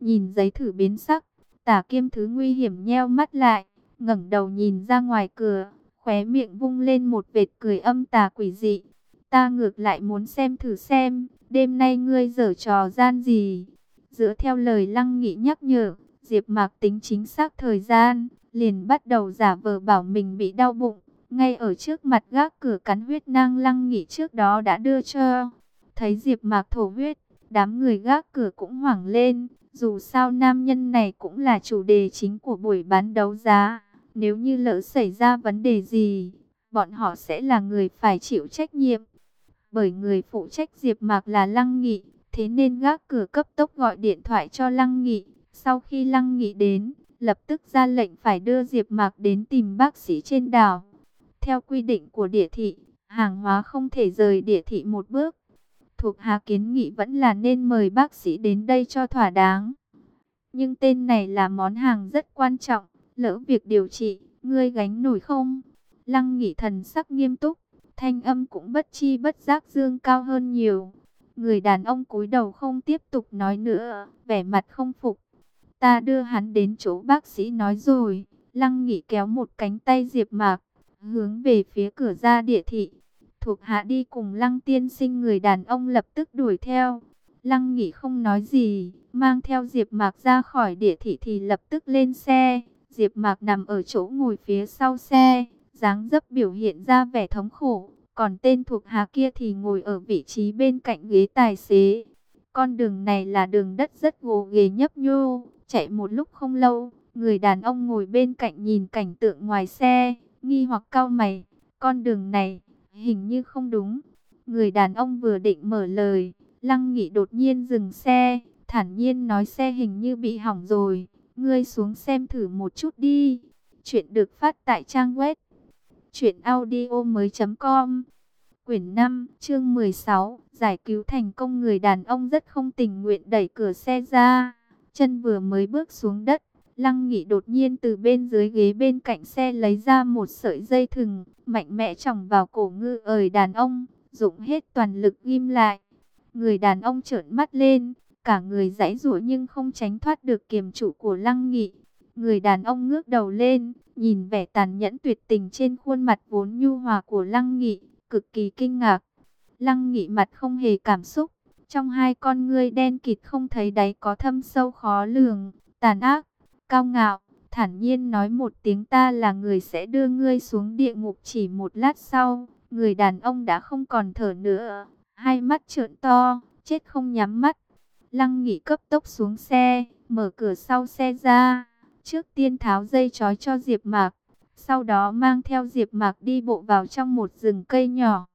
Nhìn giấy thử biến sắc, tả kiêm thứ nguy hiểm nheo mắt lại, ngẩng đầu nhìn ra ngoài cửa, khóe miệng vung lên một vệt cười âm tà quỷ dị. Ta ngược lại muốn xem thử xem, đêm nay ngươi dở trò gian gì. Dựa theo lời lăng nghị nhắc nhở, Diệp Mạc tính chính xác thời gian, liền bắt đầu giả vờ bảo mình bị đau bụng. Ngay ở trước mặt gác cửa cắn huyết nang lăng nghị trước đó đã đưa cho. Thấy Diệp Mạc thổ huyết, đám người gác cửa cũng hoảng lên. Dù sao nam nhân này cũng là chủ đề chính của buổi bán đấu giá. Nếu như lỡ xảy ra vấn đề gì, bọn họ sẽ là người phải chịu trách nhiệm. Bởi người phụ trách Diệp Mạc là Lăng Nghị, thế nên gác cửa cấp tốc gọi điện thoại cho Lăng Nghị. Sau khi Lăng Nghị đến, lập tức ra lệnh phải đưa Diệp Mạc đến tìm bác sĩ trên đảo. Theo quy định của địa thị, hàng hóa không thể rời địa thị một bước. Thuộc hạ kiến nghị vẫn là nên mời bác sĩ đến đây cho thỏa đáng. Nhưng tên này là món hàng rất quan trọng, lỡ việc điều trị, ngươi gánh nổi không? Lăng Nghị thần sắc nghiêm túc, thanh âm cũng bất chi bất giác dương cao hơn nhiều. Người đàn ông cúi đầu không tiếp tục nói nữa, vẻ mặt không phục. Ta đưa hắn đến chỗ bác sĩ nói rồi. Lăng Nghị kéo một cánh tay Diệp Mạc, hướng về phía cửa ra địa thị. Thuộc hạ đi cùng Lăng Tiên Sinh người đàn ông lập tức đuổi theo. Lăng Nghị không nói gì, mang theo Diệp Mạc ra khỏi địa thị thì lập tức lên xe. Diệp Mạc nằm ở chỗ ngồi phía sau xe, dáng dấp biểu hiện ra vẻ thống khổ, còn tên thuộc hạ kia thì ngồi ở vị trí bên cạnh ghế tài xế. Con đường này là đường đất rất gồ ghề nhấp nhô, chạy một lúc không lâu, người đàn ông ngồi bên cạnh nhìn cảnh tượng ngoài xe, nghi hoặc cau mày, con đường này hình như không đúng. Người đàn ông vừa định mở lời, Lăng Nghị đột nhiên dừng xe, thản nhiên nói xe hình như bị hỏng rồi, ngươi xuống xem thử một chút đi. Chuyện được phát tại trang web truyệnaudiomoi.com. Quyển 5, chương 16, giải cứu thành công người đàn ông rất không tình nguyện đẩy cửa xe ra, chân vừa mới bước xuống đất, Lăng Nghị đột nhiên từ bên dưới ghế bên cạnh xe lấy ra một sợi dây thừng, mạnh mẽ chòng vào cổ ngư ời đàn ông, dụng hết toàn lực ghim lại. Người đàn ông trợn mắt lên, cả người giãy giụa nhưng không tránh thoát được kiềm trụ của Lăng Nghị. Người đàn ông ngước đầu lên, nhìn vẻ tàn nhẫn tuyệt tình trên khuôn mặt vốn nhu hòa của Lăng Nghị, cực kỳ kinh ngạc. Lăng Nghị mặt không hề cảm xúc, trong hai con ngươi đen kịt không thấy đáy có thâm sâu khó lường, tàn ác, cao ngạo, thản nhiên nói một tiếng ta là người sẽ đưa ngươi xuống địa ngục chỉ một lát sau. Người đàn ông đã không còn thở nữa, hai mắt trợn to, chết không nhắm mắt. Lăng Nghị cấp tốc xuống xe, mở cửa sau xe ra, trước tiên tháo dây trói cho Diệp Mạc, sau đó mang theo Diệp Mạc đi bộ vào trong một rừng cây nhỏ.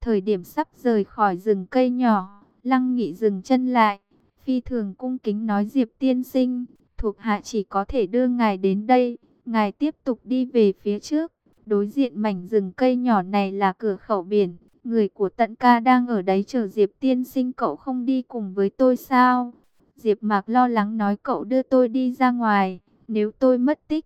Thời điểm sắp rời khỏi rừng cây nhỏ, Lăng Nghị dừng chân lại, phi thường cung kính nói Diệp tiên sinh, thuộc hạ chỉ có thể đưa ngài đến đây, ngài tiếp tục đi về phía trước. Đối diện mảnh rừng cây nhỏ này là cửa khẩu biển, người của tận ca đang ở đấy chờ Diệp tiên sinh cậu không đi cùng với tôi sao? Diệp Mạc lo lắng nói cậu đưa tôi đi ra ngoài, nếu tôi mất tích,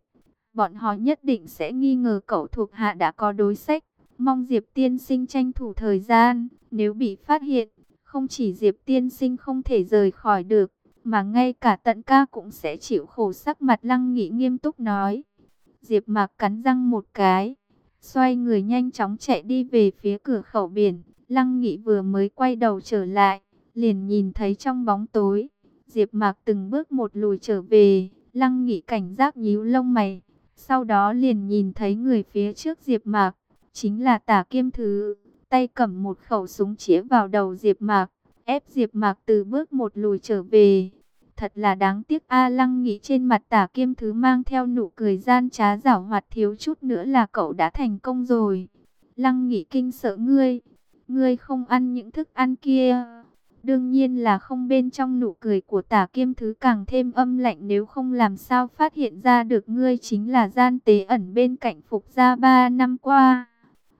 bọn họ nhất định sẽ nghi ngờ cậu thuộc hạ đã có đối sách. Mong Diệp tiên sinh tranh thủ thời gian, nếu bị phát hiện, không chỉ Diệp tiên sinh không thể rời khỏi được, mà ngay cả tận ca cũng sẽ chịu khổ sắc mặt lăng nghị nghiêm túc nói. Diệp mạc cắn răng một cái, xoay người nhanh chóng chạy đi về phía cửa khẩu biển. Lăng nghị vừa mới quay đầu trở lại, liền nhìn thấy trong bóng tối. Diệp mạc từng bước một lùi trở về, lăng nghị cảnh giác nhíu lông mày. Sau đó liền nhìn thấy người phía trước Diệp mạc, chính là tả kiêm thứ, tay cầm một khẩu súng chĩa vào đầu Diệp mạc ép Diệp Mạc từ bước một lùi trở về. Thật là đáng tiếc A Lăng nghĩ trên mặt tả kiêm thứ mang theo nụ cười gian trá giảo hoạt thiếu chút nữa là cậu đã thành công rồi. Lăng nghĩ kinh sợ ngươi, ngươi không ăn những thức ăn kia. Đương nhiên là không bên trong nụ cười của tả kiêm thứ càng thêm âm lạnh nếu không làm sao phát hiện ra được ngươi chính là gian tế ẩn bên cạnh Phục gia ba năm qua.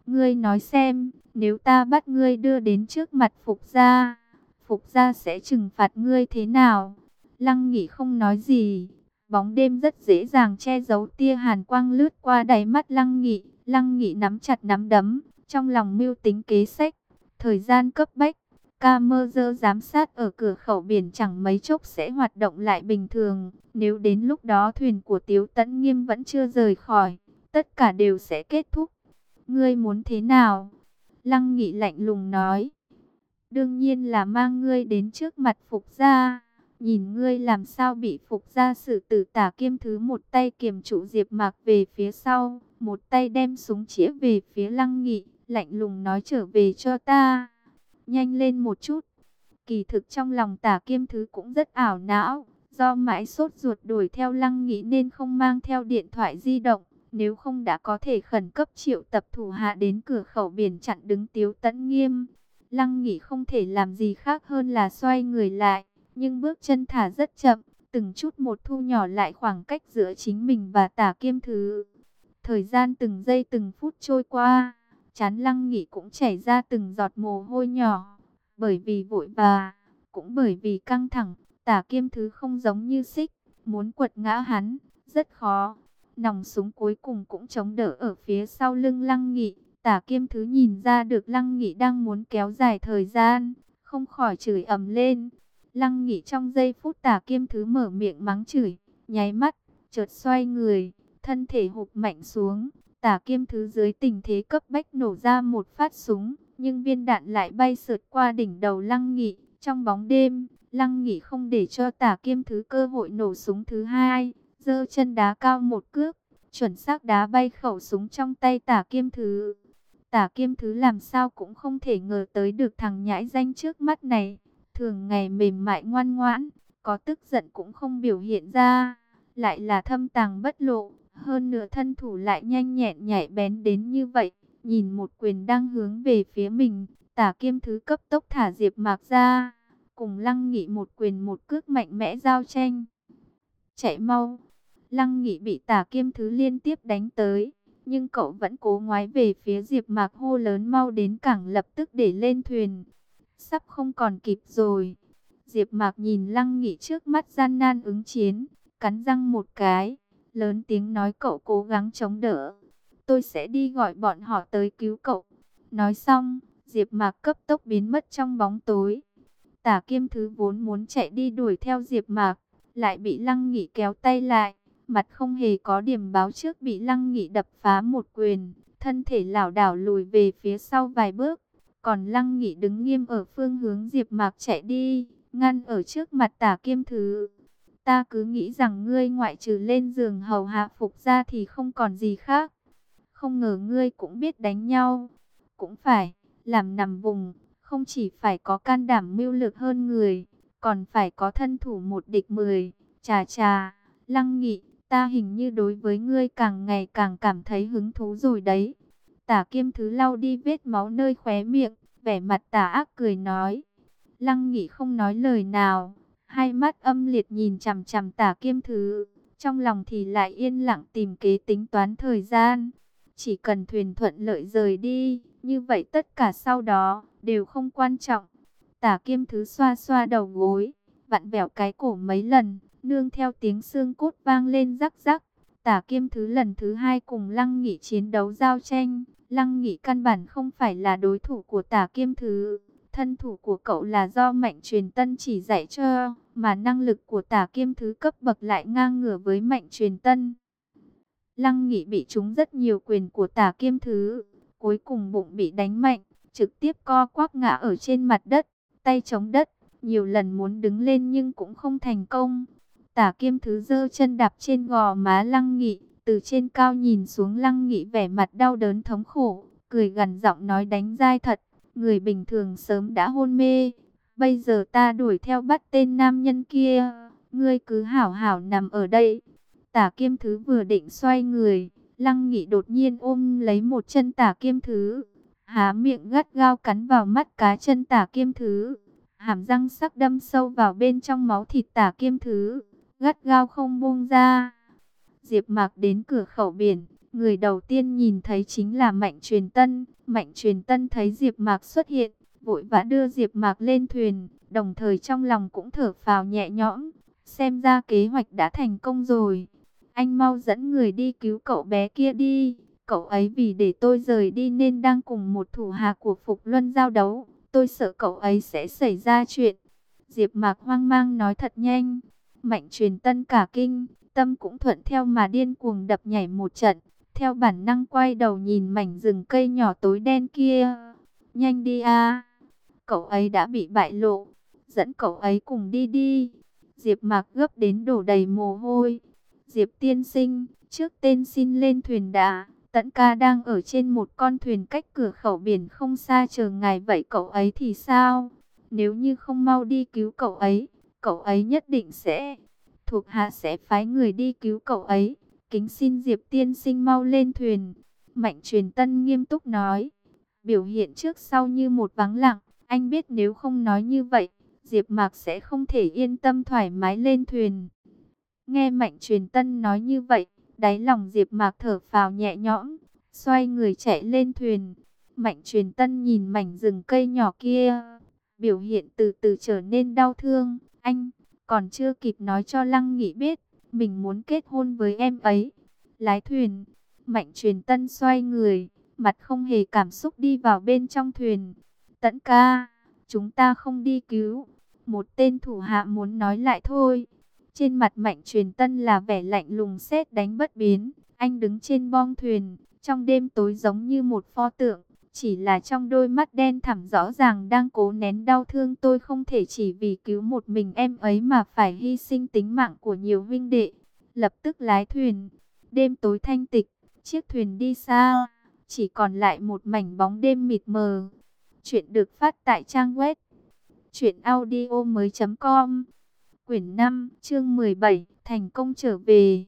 Ngươi nói xem, nếu ta bắt ngươi đưa đến trước mặt Phục gia, Phục gia sẽ trừng phạt ngươi thế nào? Lăng nghỉ không nói gì, bóng đêm rất dễ dàng che giấu tia hàn quang lướt qua đáy mắt lăng nghị. Lăng nghị nắm chặt nắm đấm, trong lòng mưu tính kế sách, thời gian cấp bách Camera giám sát ở cửa khẩu biển chẳng mấy chốc sẽ hoạt động lại bình thường. Nếu đến lúc đó thuyền của Tiếu Tấn Nghiêm vẫn chưa rời khỏi, tất cả đều sẽ kết thúc. Ngươi muốn thế nào? Lăng Nghị lạnh lùng nói. Đương nhiên là mang ngươi đến trước mặt Phục gia. Nhìn ngươi làm sao bị Phục gia xử tử tả kiêm thứ một tay kiềm trụ Diệp Mạc về phía sau, một tay đem súng chĩa về phía Lăng Nghị, lạnh lùng nói trở về cho ta nhanh lên một chút. Kỳ thực trong lòng tả kiêm thứ cũng rất ảo não, do mãi sốt ruột đuổi theo lăng nghị nên không mang theo điện thoại di động. Nếu không đã có thể khẩn cấp triệu tập thủ hạ đến cửa khẩu biển chặn đứng tiếu Tấn nghiêm. Lăng nghị không thể làm gì khác hơn là xoay người lại, nhưng bước chân thả rất chậm, từng chút một thu nhỏ lại khoảng cách giữa chính mình và tả kiêm thứ. Thời gian từng giây từng phút trôi qua chán lăng nghỉ cũng chảy ra từng giọt mồ hôi nhỏ. Bởi vì vội và, cũng bởi vì căng thẳng, tả kiêm thứ không giống như xích, muốn quật ngã hắn, rất khó. Nòng súng cuối cùng cũng chống đỡ ở phía sau lưng lăng nghị. Tả kiêm thứ nhìn ra được lăng nghị đang muốn kéo dài thời gian, không khỏi chửi ầm lên. Lăng nghị trong giây phút tả kiêm thứ mở miệng mắng chửi, nháy mắt, chợt xoay người, thân thể hụt mạnh xuống, Tả kiêm thứ dưới tình thế cấp bách nổ ra một phát súng, nhưng viên đạn lại bay sượt qua đỉnh đầu lăng nghị. Trong bóng đêm, lăng nghị không để cho tả kiêm thứ cơ hội nổ súng thứ hai, giơ chân đá cao một cước, chuẩn xác đá bay khẩu súng trong tay tả kiêm thứ. Tả kiêm thứ làm sao cũng không thể ngờ tới được thằng nhãi danh trước mắt này, thường ngày mềm mại ngoan ngoãn, có tức giận cũng không biểu hiện ra, lại là thâm tàng bất lộ. Hơn nửa thân thủ lại nhanh nhẹn nhảy bén đến như vậy, nhìn một quyền đang hướng về phía mình, tả kiêm thứ cấp tốc thả diệp mạc ra, cùng lăng nghị một quyền một cước mạnh mẽ giao tranh. Chạy mau, lăng nghị bị tả kiêm thứ liên tiếp đánh tới, nhưng cậu vẫn cố ngoái về phía diệp mạc hô lớn mau đến cảng lập tức để lên thuyền. Sắp không còn kịp rồi. Diệp mạc nhìn lăng nghị trước mắt gian nan ứng chiến, cắn răng một cái lớn tiếng nói cậu cố gắng chống đỡ. Tôi sẽ đi gọi bọn họ tới cứu cậu. Nói xong, Diệp Mạc cấp tốc biến mất trong bóng tối. Tả Kiêm Thứ vốn muốn chạy đi đuổi theo Diệp Mạc, lại bị Lăng Nghị kéo tay lại, mặt không hề có điểm báo trước bị Lăng Nghị đập phá một quyền, thân thể lảo đảo lùi về phía sau vài bước, còn Lăng Nghị đứng nghiêm ở phương hướng Diệp Mạc chạy đi, ngăn ở trước mặt Tả Kiêm Thứ. Ta cứ nghĩ rằng ngươi ngoại trừ lên giường hầu hạ phục ra thì không còn gì khác. Không ngờ ngươi cũng biết đánh nhau. Cũng phải, làm nằm vùng, không chỉ phải có can đảm mưu lược hơn người, còn phải có thân thủ một địch mười. Chà chà, lăng nghị, ta hình như đối với ngươi càng ngày càng cảm thấy hứng thú rồi đấy. Tả kiêm thứ lau đi vết máu nơi khóe miệng, vẻ mặt tả ác cười nói. Lăng nghị không nói lời nào, hai mắt âm liệt nhìn chằm chằm tả kiêm thứ, trong lòng thì lại yên lặng tìm kế tính toán thời gian. Chỉ cần thuyền thuận lợi rời đi, như vậy tất cả sau đó đều không quan trọng. Tả kiêm thứ xoa xoa đầu gối, vặn vẹo cái cổ mấy lần, nương theo tiếng xương cốt vang lên rắc rắc. Tả kiêm thứ lần thứ hai cùng lăng nghị chiến đấu giao tranh, lăng nghị căn bản không phải là đối thủ của tả kiêm thứ. Thân thủ của cậu là do mạnh truyền tân chỉ dạy cho, mà năng lực của tả kiêm thứ cấp bậc lại ngang ngửa với mạnh truyền tân. Lăng nghị bị trúng rất nhiều quyền của tả kiêm thứ, cuối cùng bụng bị đánh mạnh, trực tiếp co quắp ngã ở trên mặt đất, tay chống đất, nhiều lần muốn đứng lên nhưng cũng không thành công. Tả kiêm thứ giơ chân đạp trên gò má lăng nghị, từ trên cao nhìn xuống lăng nghị vẻ mặt đau đớn thống khổ, cười gần giọng nói đánh dai thật người bình thường sớm đã hôn mê. Bây giờ ta đuổi theo bắt tên nam nhân kia, ngươi cứ hảo hảo nằm ở đây. Tả kiêm thứ vừa định xoay người, lăng nghị đột nhiên ôm lấy một chân tả kiêm thứ. Há miệng gắt gao cắn vào mắt cá chân tả kiêm thứ. hàm răng sắc đâm sâu vào bên trong máu thịt tả kiêm thứ, gắt gao không buông ra. Diệp Mạc đến cửa khẩu biển, người đầu tiên nhìn thấy chính là Mạnh Truyền Tân. Mạnh Truyền Tân thấy Diệp Mạc xuất hiện, vội vã đưa Diệp Mạc lên thuyền, đồng thời trong lòng cũng thở phào nhẹ nhõm, xem ra kế hoạch đã thành công rồi. Anh mau dẫn người đi cứu cậu bé kia đi, cậu ấy vì để tôi rời đi nên đang cùng một thủ hạ của Phục Luân giao đấu, tôi sợ cậu ấy sẽ xảy ra chuyện. Diệp Mạc hoang mang nói thật nhanh, Mạnh Truyền Tân cả kinh, tâm cũng thuận theo mà điên cuồng đập nhảy một trận, theo bản năng quay đầu nhìn mảnh rừng cây nhỏ tối đen kia. Nhanh đi a, cậu ấy đã bị bại lộ, dẫn cậu ấy cùng đi đi. Diệp Mạc gấp đến đổ đầy mồ hôi. Diệp tiên sinh, trước tên xin lên thuyền đã. Tẫn ca đang ở trên một con thuyền cách cửa khẩu biển không xa chờ ngài vậy cậu ấy thì sao? Nếu như không mau đi cứu cậu ấy, cậu ấy nhất định sẽ thuộc hạ sẽ phái người đi cứu cậu ấy. Kính xin Diệp tiên sinh mau lên thuyền. Mạnh truyền tân nghiêm túc nói. Biểu hiện trước sau như một vắng lặng. Anh biết nếu không nói như vậy, Diệp Mạc sẽ không thể yên tâm thoải mái lên thuyền. Nghe Mạnh truyền tân nói như vậy, đáy lòng Diệp Mạc thở phào nhẹ nhõm, xoay người chạy lên thuyền. Mạnh truyền tân nhìn mảnh rừng cây nhỏ kia, biểu hiện từ từ trở nên đau thương. Anh, còn chưa kịp nói cho Lăng Nghị biết, mình muốn kết hôn với em ấy. Lái thuyền, Mạnh truyền tân xoay người, mặt không hề cảm xúc đi vào bên trong thuyền. Tẫn ca, chúng ta không đi cứu. Một tên thủ hạ muốn nói lại thôi. Trên mặt Mạnh truyền tân là vẻ lạnh lùng xét đánh bất biến. Anh đứng trên bong thuyền, trong đêm tối giống như một pho tượng. Chỉ là trong đôi mắt đen thẳm rõ ràng đang cố nén đau thương tôi không thể chỉ vì cứu một mình em ấy mà phải hy sinh tính mạng của nhiều vinh đệ. Lập tức lái thuyền, đêm tối thanh tịch, chiếc thuyền đi xa, chỉ còn lại một mảnh bóng đêm mịt mờ. Chuyện được phát tại trang web truyệnaudiomoi.com. Quyển 5, chương 17, thành công trở về.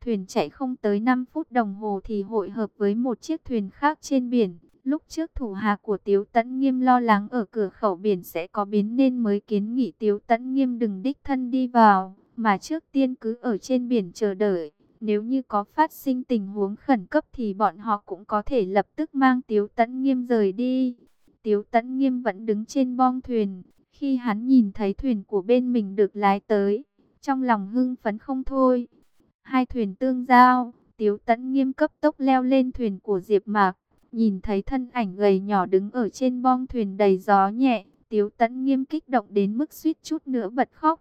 Thuyền chạy không tới 5 phút đồng hồ thì hội hợp với một chiếc thuyền khác trên biển. Lúc trước thủ hạ của Tiếu Tấn Nghiêm lo lắng ở cửa khẩu biển sẽ có biến nên mới kiến nghị Tiếu Tấn Nghiêm đừng đích thân đi vào, mà trước tiên cứ ở trên biển chờ đợi. Nếu như có phát sinh tình huống khẩn cấp thì bọn họ cũng có thể lập tức mang Tiếu Tấn Nghiêm rời đi. Tiếu Tấn Nghiêm vẫn đứng trên bong thuyền, khi hắn nhìn thấy thuyền của bên mình được lái tới, trong lòng hưng phấn không thôi. Hai thuyền tương giao, Tiếu Tấn Nghiêm cấp tốc leo lên thuyền của Diệp Mạc, nhìn thấy thân ảnh gầy nhỏ đứng ở trên bong thuyền đầy gió nhẹ, Tiếu Tấn Nghiêm kích động đến mức suýt chút nữa bật khóc.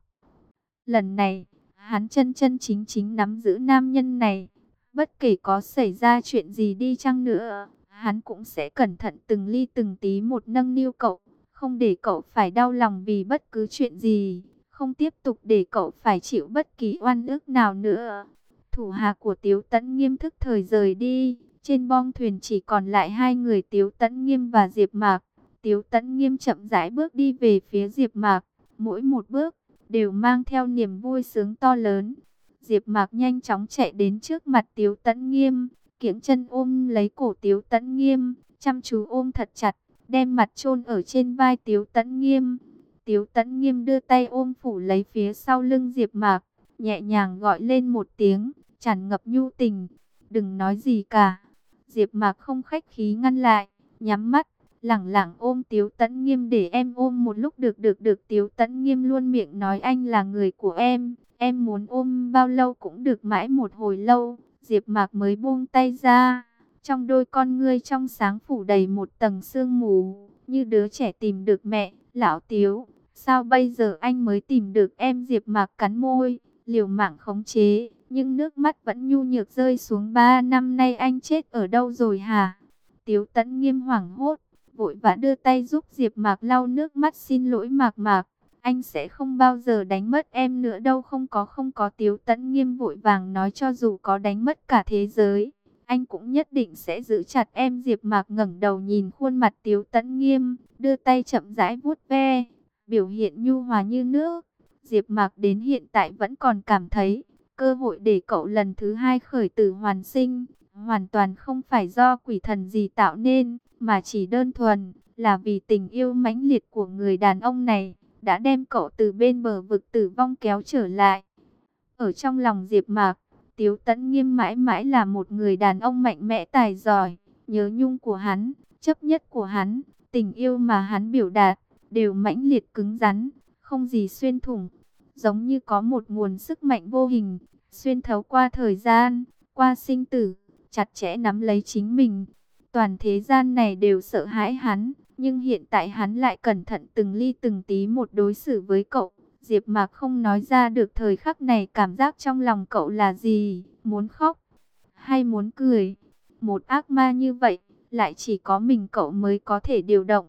Lần này, hắn chân chân chính chính nắm giữ nam nhân này, bất kể có xảy ra chuyện gì đi chăng nữa, hắn cũng sẽ cẩn thận từng ly từng tí một nâng niu cậu không để cậu phải đau lòng vì bất cứ chuyện gì, không tiếp tục để cậu phải chịu bất kỳ oan ức nào nữa. Thủ hạ của Tiếu Tấn nghiêm thức thời rời đi, trên bong thuyền chỉ còn lại hai người Tiếu Tấn nghiêm và Diệp Mạc. Tiếu Tấn nghiêm chậm rãi bước đi về phía Diệp Mạc, mỗi một bước đều mang theo niềm vui sướng to lớn. Diệp Mạc nhanh chóng chạy đến trước mặt Tiếu Tấn Nghiêm, kiễng chân ôm lấy cổ Tiếu Tấn Nghiêm, chăm chú ôm thật chặt đem mặt chôn ở trên vai Tiếu Tấn Nghiêm. Tiếu Tấn Nghiêm đưa tay ôm phủ lấy phía sau lưng Diệp Mạc, nhẹ nhàng gọi lên một tiếng, tràn ngập nhu tình, "Đừng nói gì cả." Diệp Mạc không khách khí ngăn lại, nhắm mắt, lẳng lặng ôm Tiếu Tấn Nghiêm để em ôm một lúc được được được. Tiếu Tấn Nghiêm luôn miệng nói anh là người của em, em muốn ôm bao lâu cũng được mãi một hồi lâu. Diệp Mạc mới buông tay ra. Trong đôi con ngươi trong sáng phủ đầy một tầng sương mù, như đứa trẻ tìm được mẹ, lão tiếu. Sao bây giờ anh mới tìm được em Diệp Mạc cắn môi, liều mạng khống chế, nhưng nước mắt vẫn nhu nhược rơi xuống ba năm nay anh chết ở đâu rồi hả? Tiếu tẫn nghiêm hoảng hốt, vội vã đưa tay giúp Diệp Mạc lau nước mắt xin lỗi Mạc Mạc. Anh sẽ không bao giờ đánh mất em nữa đâu không có không có Tiếu tẫn nghiêm vội vàng nói cho dù có đánh mất cả thế giới anh cũng nhất định sẽ giữ chặt em Diệp Mạc ngẩng đầu nhìn khuôn mặt Tiếu Tấn Nghiêm, đưa tay chậm rãi vuốt ve, biểu hiện nhu hòa như nước. Diệp Mạc đến hiện tại vẫn còn cảm thấy cơ hội để cậu lần thứ hai khởi tử hoàn sinh, hoàn toàn không phải do quỷ thần gì tạo nên, mà chỉ đơn thuần là vì tình yêu mãnh liệt của người đàn ông này. đã đem cậu từ bên bờ vực tử vong kéo trở lại. Ở trong lòng Diệp Mạc, Tiếu Tấn Nghiêm mãi mãi là một người đàn ông mạnh mẽ tài giỏi, nhớ nhung của hắn, chấp nhất của hắn, tình yêu mà hắn biểu đạt, đều mãnh liệt cứng rắn, không gì xuyên thủng, giống như có một nguồn sức mạnh vô hình, xuyên thấu qua thời gian, qua sinh tử, chặt chẽ nắm lấy chính mình. Toàn thế gian này đều sợ hãi hắn, nhưng hiện tại hắn lại cẩn thận từng ly từng tí một đối xử với cậu. Diệp Mạc không nói ra được thời khắc này cảm giác trong lòng cậu là gì, muốn khóc hay muốn cười. Một ác ma như vậy, lại chỉ có mình cậu mới có thể điều động.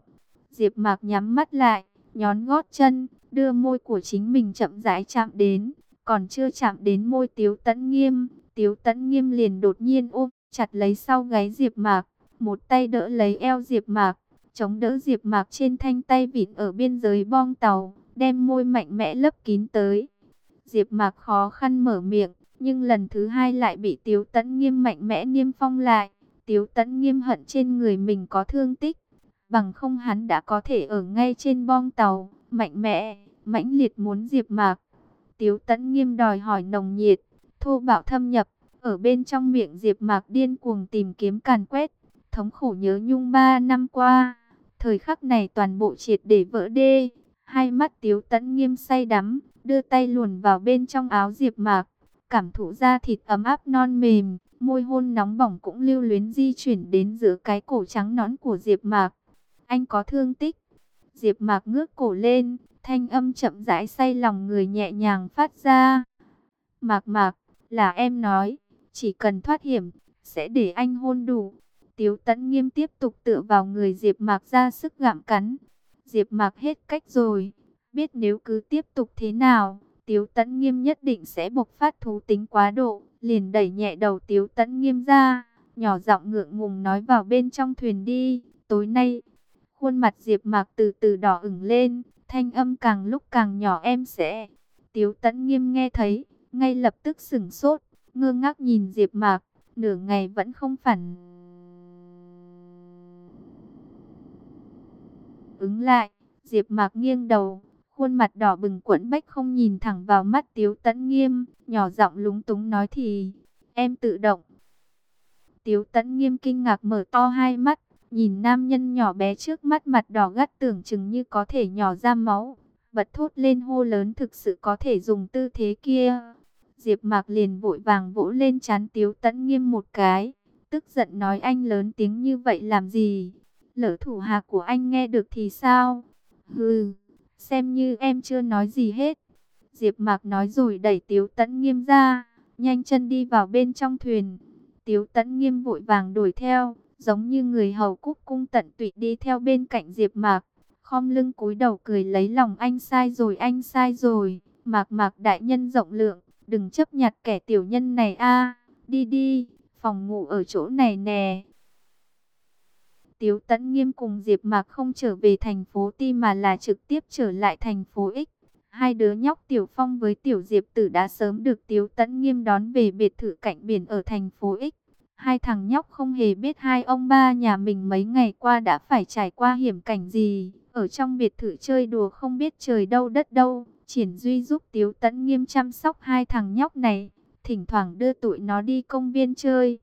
Diệp Mạc nhắm mắt lại, nhón gót chân, đưa môi của chính mình chậm rãi chạm đến, còn chưa chạm đến môi Tiếu Tấn Nghiêm, Tiếu Tấn Nghiêm liền đột nhiên ôm chặt lấy sau gáy Diệp Mạc, một tay đỡ lấy eo Diệp Mạc, chống đỡ Diệp Mạc trên thanh tay vịn ở biên giới bong tàu, đem môi mạnh mẽ lấp kín tới. Diệp Mạc khó khăn mở miệng, nhưng lần thứ hai lại bị Tiếu Tấn Nghiêm mạnh mẽ niêm phong lại. Tiếu Tấn Nghiêm hận trên người mình có thương tích, bằng không hắn đã có thể ở ngay trên bong tàu, mạnh mẽ, mãnh liệt muốn Diệp Mạc. Tiếu tẫn Nghiêm đòi hỏi nồng nhiệt, thô bạo thâm nhập, ở bên trong miệng Diệp Mạc điên cuồng tìm kiếm càn quét, thống khổ nhớ nhung ba năm qua, thời khắc này toàn bộ triệt để vỡ đê. Hai mắt Tiếu tẫn Nghiêm say đắm, đưa tay luồn vào bên trong áo Diệp Mạc, cảm thụ da thịt ấm áp non mềm, môi hôn nóng bỏng cũng lưu luyến di chuyển đến giữa cái cổ trắng nõn của Diệp Mạc. Anh có thương tích. Diệp Mạc ngước cổ lên, thanh âm chậm rãi say lòng người nhẹ nhàng phát ra. "Mạc Mạc, là em nói, chỉ cần thoát hiểm sẽ để anh hôn đủ." Tiếu Tấn Nghiêm tiếp tục tựa vào người Diệp Mạc ra sức gặm cắn. Diệp Mạc hết cách rồi, biết nếu cứ tiếp tục thế nào, Tiếu Tấn Nghiêm nhất định sẽ bộc phát thú tính quá độ, liền đẩy nhẹ đầu Tiếu Tấn Nghiêm ra, nhỏ giọng ngượng ngùng nói vào bên trong thuyền đi, tối nay. Khuôn mặt Diệp Mạc từ từ đỏ ửng lên, thanh âm càng lúc càng nhỏ em sẽ. Tiếu Tấn Nghiêm nghe thấy, ngay lập tức sững sốt, ngơ ngác nhìn Diệp Mạc, nửa ngày vẫn không phản ứng lại. Diệp Mạc nghiêng đầu, khuôn mặt đỏ bừng quẫn bách không nhìn thẳng vào mắt Tiếu Tấn Nghiêm, nhỏ giọng lúng túng nói thì, em tự động. Tiếu Tấn Nghiêm kinh ngạc mở to hai mắt, nhìn nam nhân nhỏ bé trước mắt mặt đỏ gắt tưởng chừng như có thể nhỏ ra máu, bật thốt lên hô lớn thực sự có thể dùng tư thế kia. Diệp Mạc liền vội vàng vỗ lên trán Tiếu Tấn Nghiêm một cái, tức giận nói anh lớn tiếng như vậy làm gì? Lỡ thủ hạ của anh nghe được thì sao? Hừ, xem như em chưa nói gì hết. Diệp Mạc nói rồi đẩy Tiếu Tấn Nghiêm ra, nhanh chân đi vào bên trong thuyền. Tiếu Tấn Nghiêm vội vàng đuổi theo, giống như người hầu cúc cung tận tụy đi theo bên cạnh Diệp Mạc, khom lưng cúi đầu cười lấy lòng anh sai rồi anh sai rồi, Mạc Mạc đại nhân rộng lượng, đừng chấp nhặt kẻ tiểu nhân này a, đi đi, phòng ngủ ở chỗ này nè. Tiếu Tấn Nghiêm cùng Diệp Mạc không trở về thành phố Ti mà là trực tiếp trở lại thành phố X. Hai đứa nhóc Tiểu Phong với Tiểu Diệp Tử đã sớm được Tiếu Tấn Nghiêm đón về biệt thự cạnh biển ở thành phố X. Hai thằng nhóc không hề biết hai ông ba nhà mình mấy ngày qua đã phải trải qua hiểm cảnh gì. Ở trong biệt thự chơi đùa không biết trời đâu đất đâu. Triển Duy giúp Tiếu Tấn Nghiêm chăm sóc hai thằng nhóc này. Thỉnh thoảng đưa tụi nó đi công viên chơi.